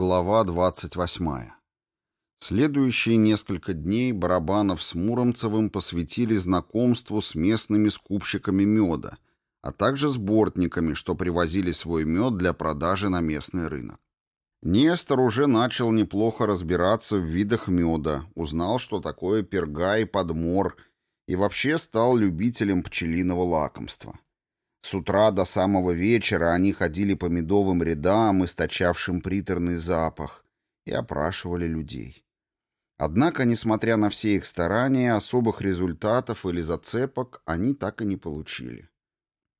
Глава 28. Следующие несколько дней Барабанов с Муромцевым посвятили знакомству с местными скупщиками меда, а также с бортниками, что привозили свой мед для продажи на местный рынок. Нестор уже начал неплохо разбираться в видах меда, узнал, что такое перга и подмор, и вообще стал любителем пчелиного лакомства. С утра до самого вечера они ходили по медовым рядам, источавшим приторный запах, и опрашивали людей. Однако, несмотря на все их старания, особых результатов или зацепок они так и не получили.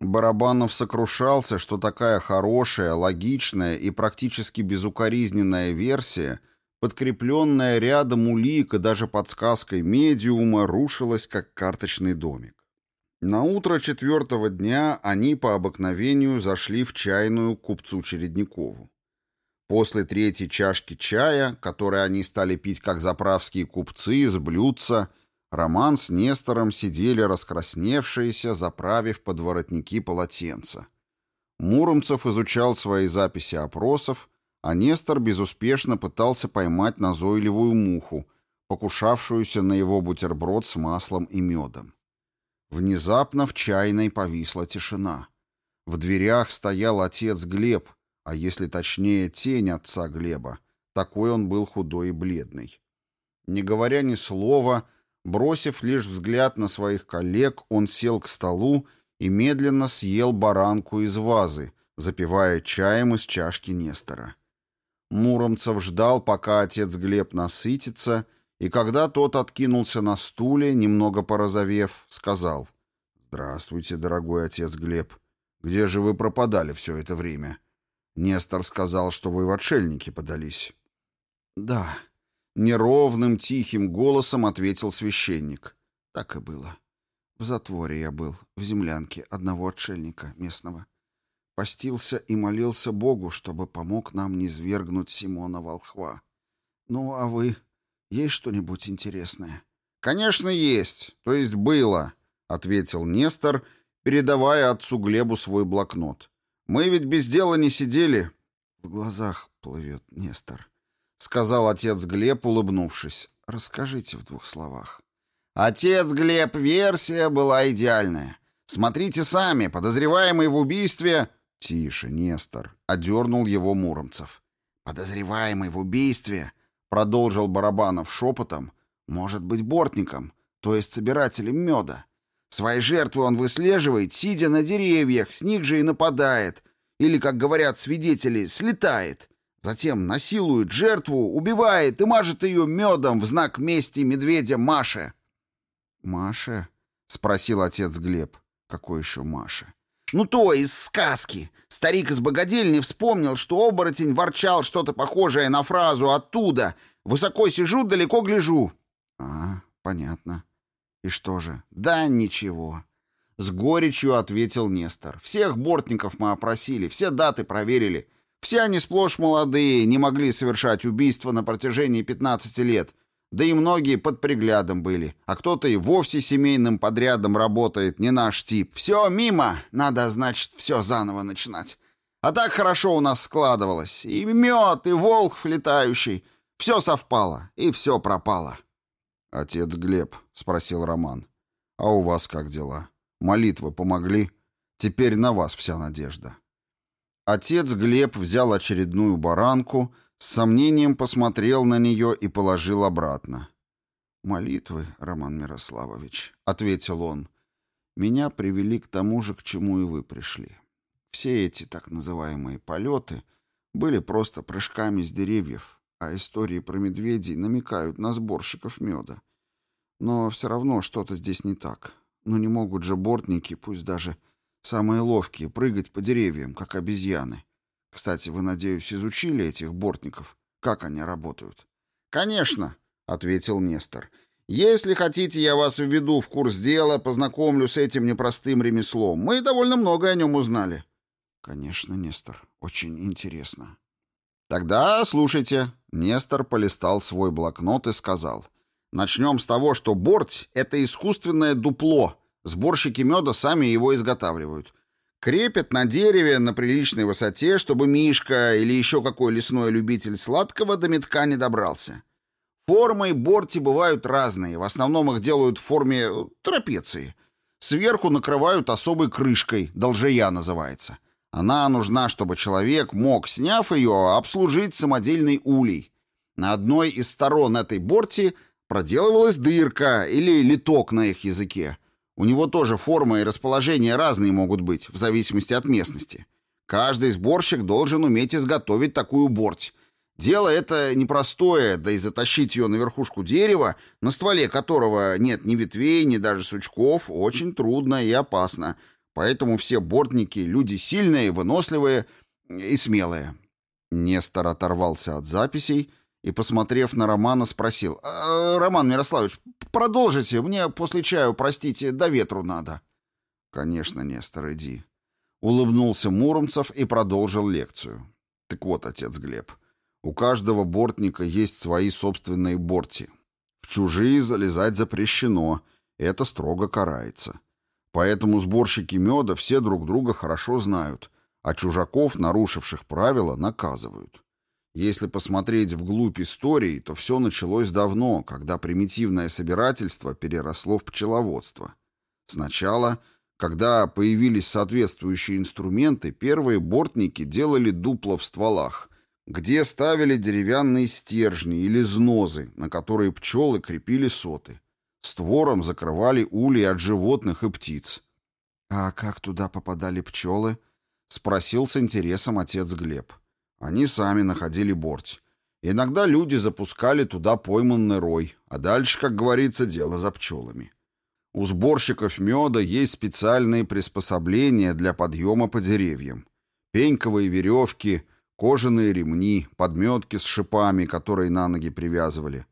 Барабанов сокрушался, что такая хорошая, логичная и практически безукоризненная версия, подкрепленная рядом улик и даже подсказкой медиума, рушилась как карточный домик. На утро четвертого дня они по обыкновению зашли в чайную к купцу Чередникову. После третьей чашки чая, которую они стали пить как заправские купцы с блюдца, Роман с Нестором сидели раскрасневшиеся, заправив подворотники полотенца. Муромцев изучал свои записи опросов, а Нестор безуспешно пытался поймать назойливую муху, покушавшуюся на его бутерброд с маслом и медом. Внезапно в чайной повисла тишина. В дверях стоял отец Глеб, а если точнее, тень отца Глеба. Такой он был худой и бледный. Не говоря ни слова, бросив лишь взгляд на своих коллег, он сел к столу и медленно съел баранку из вазы, запивая чаем из чашки Нестора. Муромцев ждал, пока отец Глеб насытится, и когда тот откинулся на стуле, немного порозовев, сказал «Здравствуйте, дорогой отец Глеб. Где же вы пропадали все это время?» Нестор сказал, что вы в отшельники подались. «Да», — неровным, тихим голосом ответил священник. «Так и было. В затворе я был, в землянке одного отшельника местного. Постился и молился Богу, чтобы помог нам не свергнуть Симона Волхва. Ну, а вы...» Есть что-нибудь интересное?» «Конечно, есть. То есть было», — ответил Нестор, передавая отцу Глебу свой блокнот. «Мы ведь без дела не сидели». «В глазах плывет Нестор», — сказал отец Глеб, улыбнувшись. «Расскажите в двух словах». «Отец Глеб, версия была идеальная. Смотрите сами, подозреваемый в убийстве...» «Тише, Нестор», — одернул его Муромцев. «Подозреваемый в убийстве Продолжил Барабанов шепотом, может быть, бортником, то есть собирателем меда. Свои жертвы он выслеживает, сидя на деревьях, с них же и нападает. Или, как говорят свидетели, слетает. Затем насилует жертву, убивает и мажет ее медом в знак мести медведя Маше. «Маше?» — спросил отец Глеб. «Какой еще Маше?» Ну, то из сказки. Старик из богадельни вспомнил, что оборотень ворчал что-то похожее на фразу «оттуда». «Высоко сижу, далеко гляжу». «А, понятно. И что же?» «Да ничего». С горечью ответил Нестор. «Всех бортников мы опросили, все даты проверили. Все они сплошь молодые, не могли совершать убийство на протяжении 15 лет. Да и многие под приглядом были, а кто-то и вовсе семейным подрядом работает, не наш тип. Все мимо, надо, значит, все заново начинать. А так хорошо у нас складывалось. И мед, и волк летающий. Все совпало, и все пропало. «Отец Глеб», — спросил Роман, — «а у вас как дела? Молитвы помогли? Теперь на вас вся надежда». Отец Глеб взял очередную баранку — с сомнением посмотрел на нее и положил обратно. «Молитвы, Роман Мирославович», — ответил он, — «меня привели к тому же, к чему и вы пришли. Все эти так называемые полеты были просто прыжками с деревьев, а истории про медведей намекают на сборщиков меда. Но все равно что-то здесь не так. Ну не могут же бортники, пусть даже самые ловкие, прыгать по деревьям, как обезьяны. Кстати, вы, надеюсь, изучили этих бортников? Как они работают? Конечно, ответил Нестор. Если хотите, я вас введу в курс дела, познакомлю с этим непростым ремеслом. Мы довольно много о нем узнали. Конечно, Нестор, очень интересно. Тогда слушайте. Нестор полистал свой блокнот и сказал. Начнем с того, что борт — это искусственное дупло. Сборщики меда сами его изготавливают. Крепят на дереве на приличной высоте, чтобы Мишка или еще какой лесной любитель сладкого до метка не добрался. Формы и борти бывают разные, в основном их делают в форме э, трапеции. Сверху накрывают особой крышкой, должея называется. Она нужна, чтобы человек мог, сняв ее, обслужить самодельный улей. На одной из сторон этой борти проделывалась дырка или литок на их языке — у него тоже форма и расположение разные могут быть, в зависимости от местности. Каждый сборщик должен уметь изготовить такую борть. Дело это непростое, да и затащить ее на верхушку дерева, на стволе которого нет ни ветвей, ни даже сучков, очень трудно и опасно. Поэтому все бортники — люди сильные, выносливые и смелые. Нестор оторвался от записей и, посмотрев на Романа, спросил. «Э, «Роман Мирославович, продолжите, мне после чаю, простите, до ветру надо». «Конечно, Нестор, иди». Улыбнулся Муромцев и продолжил лекцию. «Так вот, отец Глеб, у каждого бортника есть свои собственные борти. В чужие залезать запрещено, это строго карается. Поэтому сборщики меда все друг друга хорошо знают, а чужаков, нарушивших правила, наказывают. Если посмотреть вглубь истории, то все началось давно, когда примитивное собирательство переросло в пчеловодство. Сначала, когда появились соответствующие инструменты, первые бортники делали дупла в стволах, где ставили деревянные стержни или знозы, на которые пчелы крепили соты. Створом закрывали ули от животных и птиц. «А как туда попадали пчелы?» — спросил с интересом отец Глеб. — они сами находили борть. Иногда люди запускали туда пойманный рой, а дальше, как говорится, дело за пчелами. У сборщиков меда есть специальные приспособления для подъема по деревьям. Пеньковые веревки, кожаные ремни, подметки с шипами, которые на ноги привязывали.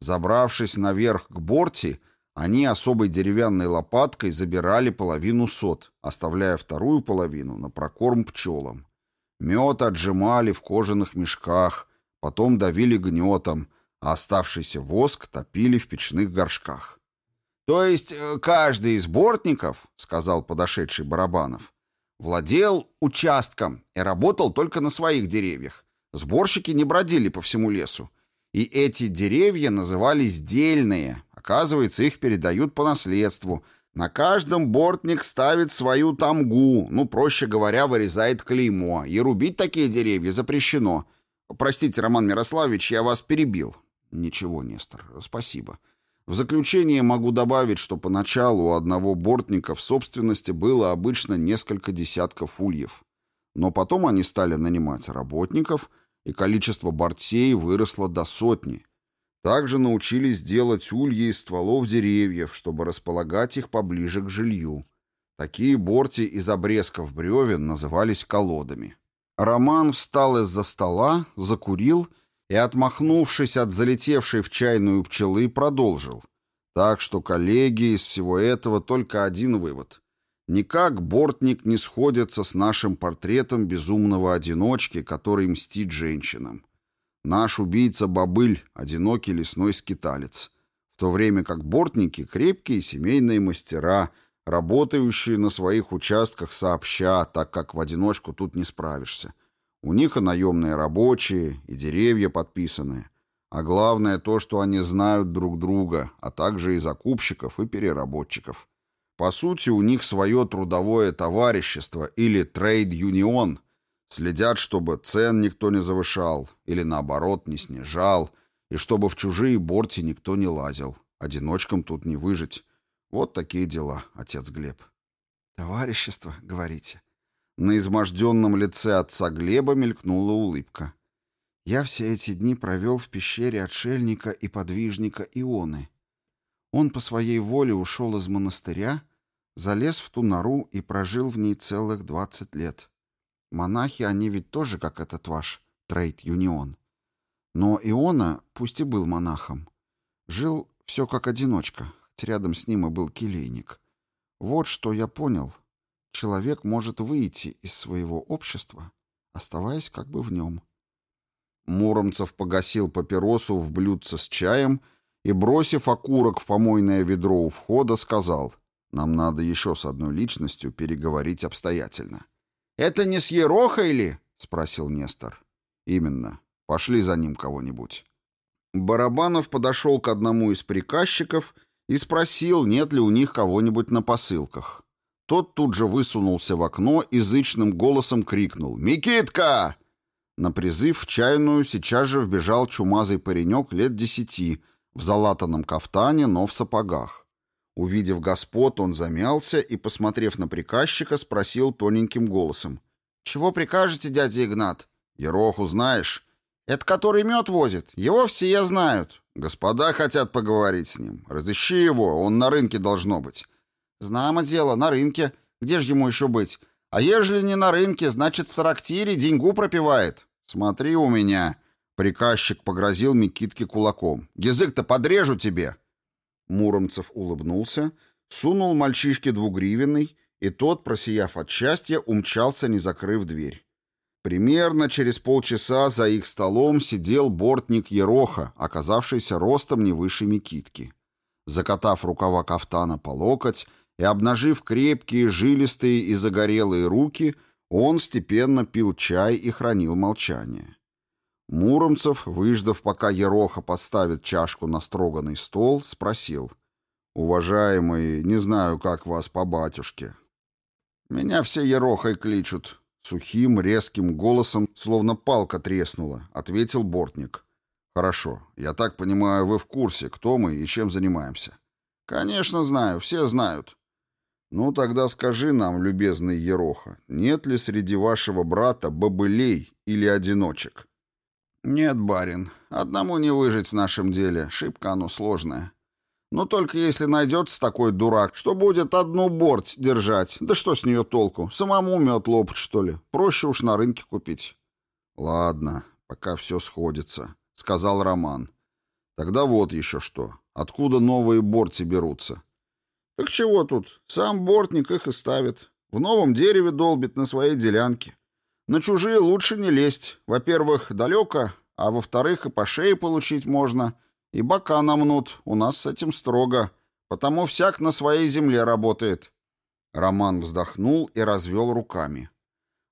Забравшись наверх к борти, они особой деревянной лопаткой забирали половину сот, оставляя вторую половину на прокорм пчелам. Мед отжимали в кожаных мешках, потом давили гнетом, а оставшийся воск топили в печных горшках. «То есть э, каждый из бортников, — сказал подошедший Барабанов, — владел участком и работал только на своих деревьях. Сборщики не бродили по всему лесу. И эти деревья назывались дельные. Оказывается, их передают по наследству — на каждом бортник ставит свою тамгу, ну, проще говоря, вырезает клеймо. И рубить такие деревья запрещено. Простите, Роман Мирославович, я вас перебил. Ничего, Нестор, спасибо. В заключение могу добавить, что поначалу у одного бортника в собственности было обычно несколько десятков ульев. Но потом они стали нанимать работников, и количество бортсей выросло до сотни – также научились делать ульи из стволов деревьев, чтобы располагать их поближе к жилью. Такие борти из обрезков бревен назывались колодами. Роман встал из-за стола, закурил и, отмахнувшись от залетевшей в чайную пчелы, продолжил. Так что, коллеги, из всего этого только один вывод. Никак бортник не сходится с нашим портретом безумного одиночки, который мстит женщинам. Наш убийца Бобыль — одинокий лесной скиталец, в то время как бортники — крепкие семейные мастера, работающие на своих участках сообща, так как в одиночку тут не справишься. У них и наемные рабочие, и деревья подписанные. А главное то, что они знают друг друга, а также и закупщиков, и переработчиков. По сути, у них свое трудовое товарищество или трейд-юнион — Следят, чтобы цен никто не завышал или, наоборот, не снижал, и чтобы в чужие борти никто не лазил. Одиночкам тут не выжить. Вот такие дела, отец Глеб. «Товарищество, говорите». На изможденном лице отца Глеба мелькнула улыбка. «Я все эти дни провел в пещере отшельника и подвижника Ионы. Он по своей воле ушел из монастыря, залез в ту нору и прожил в ней целых двадцать лет. Монахи, они ведь тоже, как этот ваш, трейд-юнион. Но Иона, пусть и был монахом, жил все как одиночка, хоть рядом с ним и был келейник. Вот что я понял. Человек может выйти из своего общества, оставаясь как бы в нем. Муромцев погасил папиросу в блюдце с чаем и, бросив окурок в помойное ведро у входа, сказал, «Нам надо еще с одной личностью переговорить обстоятельно». «Это не с Ерохой ли?» — спросил Нестор. «Именно. Пошли за ним кого-нибудь». Барабанов подошел к одному из приказчиков и спросил, нет ли у них кого-нибудь на посылках. Тот тут же высунулся в окно и зычным голосом крикнул «Микитка!». На призыв в чайную сейчас же вбежал чумазый паренек лет десяти, в залатанном кафтане, но в сапогах. Увидев господ, он замялся и, посмотрев на приказчика, спросил тоненьким голосом. «Чего прикажете, дядя Игнат?» «Ероху знаешь?» «Это который мед возит. Его все я знают». «Господа хотят поговорить с ним. Разыщи его, он на рынке должно быть». «Знамо дело, на рынке. Где же ему еще быть? А ежели не на рынке, значит, в трактире деньгу пропивает». «Смотри у меня». Приказчик погрозил Микитке кулаком. «Язык-то подрежу тебе!» Муромцев улыбнулся, сунул мальчишке двугривенный, и тот, просияв от счастья, умчался, не закрыв дверь. Примерно через полчаса за их столом сидел бортник Ероха, оказавшийся ростом не выше Микитки. Закатав рукава кафтана по локоть и обнажив крепкие, жилистые и загорелые руки, он степенно пил чай и хранил молчание. Муромцев, выждав, пока Ероха поставит чашку на строганный стол, спросил. "Уважаемый, не знаю, как вас по батюшке». «Меня все Ерохой кличут», — сухим, резким голосом, словно палка треснула, — ответил Бортник. «Хорошо. Я так понимаю, вы в курсе, кто мы и чем занимаемся?» «Конечно знаю, все знают». «Ну тогда скажи нам, любезный Ероха, нет ли среди вашего брата бобылей или одиночек?» «Нет, барин, одному не выжить в нашем деле, шибко оно сложное. Но только если найдется такой дурак, что будет одну борть держать, да что с нее толку, самому мед лопать, что ли, проще уж на рынке купить». «Ладно, пока все сходится», — сказал Роман. «Тогда вот еще что. Откуда новые борти берутся?» «Так чего тут? Сам бортник их и ставит. В новом дереве долбит на своей делянке. На чужие лучше не лезть. Во-первых, далеко, а во-вторых, и по шее получить можно, и бока намнут. У нас с этим строго. Потому всяк на своей земле работает». Роман вздохнул и развел руками.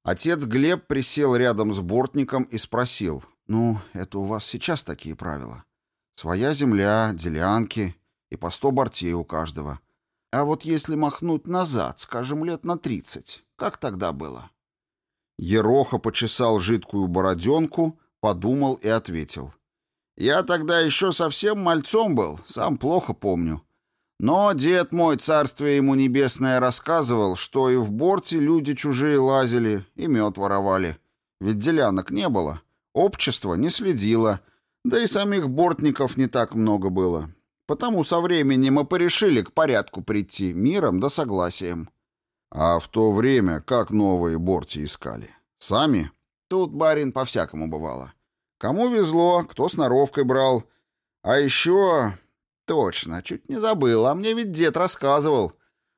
Отец Глеб присел рядом с бортником и спросил. «Ну, это у вас сейчас такие правила. Своя земля, делянки и по сто бортей у каждого. А вот если махнуть назад, скажем, лет на тридцать, как тогда было?» Ероха почесал жидкую бороденку, подумал и ответил. «Я тогда еще совсем мальцом был, сам плохо помню. Но дед мой, царствие ему небесное, рассказывал, что и в борте люди чужие лазили и мед воровали. Ведь делянок не было, общество не следило, да и самих бортников не так много было. Потому со временем мы порешили к порядку прийти миром да согласием». А в то время как новые борти искали? Сами? Тут, барин, по-всякому бывало. Кому везло, кто сноровкой брал. А еще... Точно, чуть не забыл, а мне ведь дед рассказывал.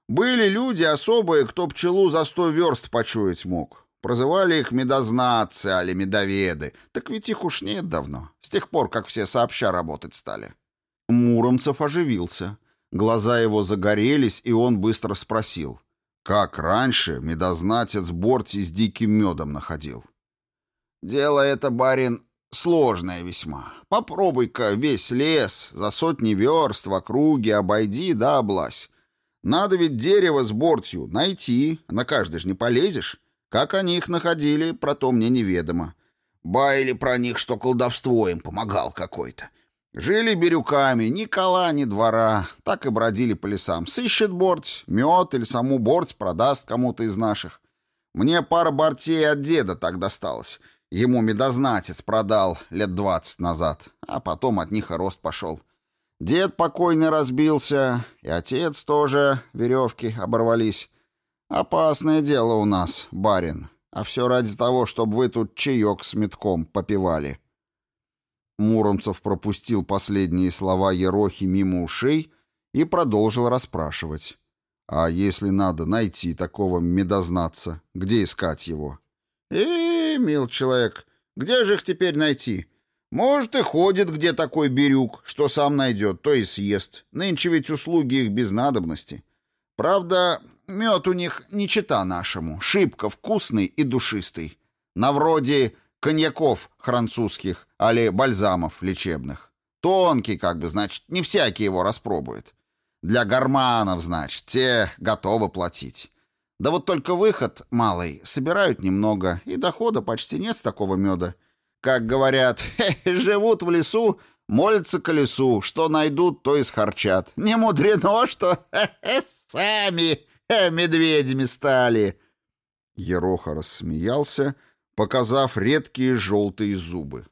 Были люди особые, кто пчелу за сто верст почуять мог. Прозывали их медознатцы, али медоведы. Так ведь их уж нет давно, с тех пор, как все сообща работать стали. Муромцев оживился. Глаза его загорелись, и он быстро спросил. Как раньше медознатец борти с диким медом находил. Дело это, барин, сложное весьма. Попробуй-ка весь лес за сотни верст в округе обойди да облась. Надо ведь дерево с бортью найти, на каждый ж не полезешь. Как они их находили, про то мне неведомо. Баяли про них, что колдовство им помогал какой-то. Жили берюками ни кола, ни двора, так и бродили по лесам. Сыщет борть, мед или саму борть продаст кому-то из наших. Мне пара бортей от деда так досталось, Ему медознатец продал лет двадцать назад, а потом от них и рост пошел. Дед покойный разбился, и отец тоже, веревки оборвались. Опасное дело у нас, барин, а все ради того, чтобы вы тут чаек с метком попивали». Муромцев пропустил последние слова Ерохи мимо ушей и продолжил расспрашивать. «А если надо найти такого медознаться, где искать его?» «Э, мил человек, где же их теперь найти? Может, и ходит где такой берюк, что сам найдет, то и съест. Нынче ведь услуги их без надобности. Правда, мед у них не чита нашему, шибко вкусный и душистый. На вроде коньяков французских, али бальзамов лечебных. Тонкий, как бы, значит, не всякий его распробует. Для горманов, значит, те готовы платить. Да вот только выход малый, собирают немного, и дохода почти нет с такого меда. Как говорят, живут в лесу, молятся к лесу, что найдут, то и схарчат. Не мудрено, что сами медведями стали. Ероха рассмеялся, показав редкие желтые зубы.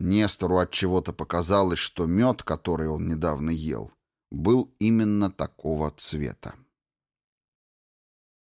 Нестору от чего-то показалось, что мед, который он недавно ел, был именно такого цвета.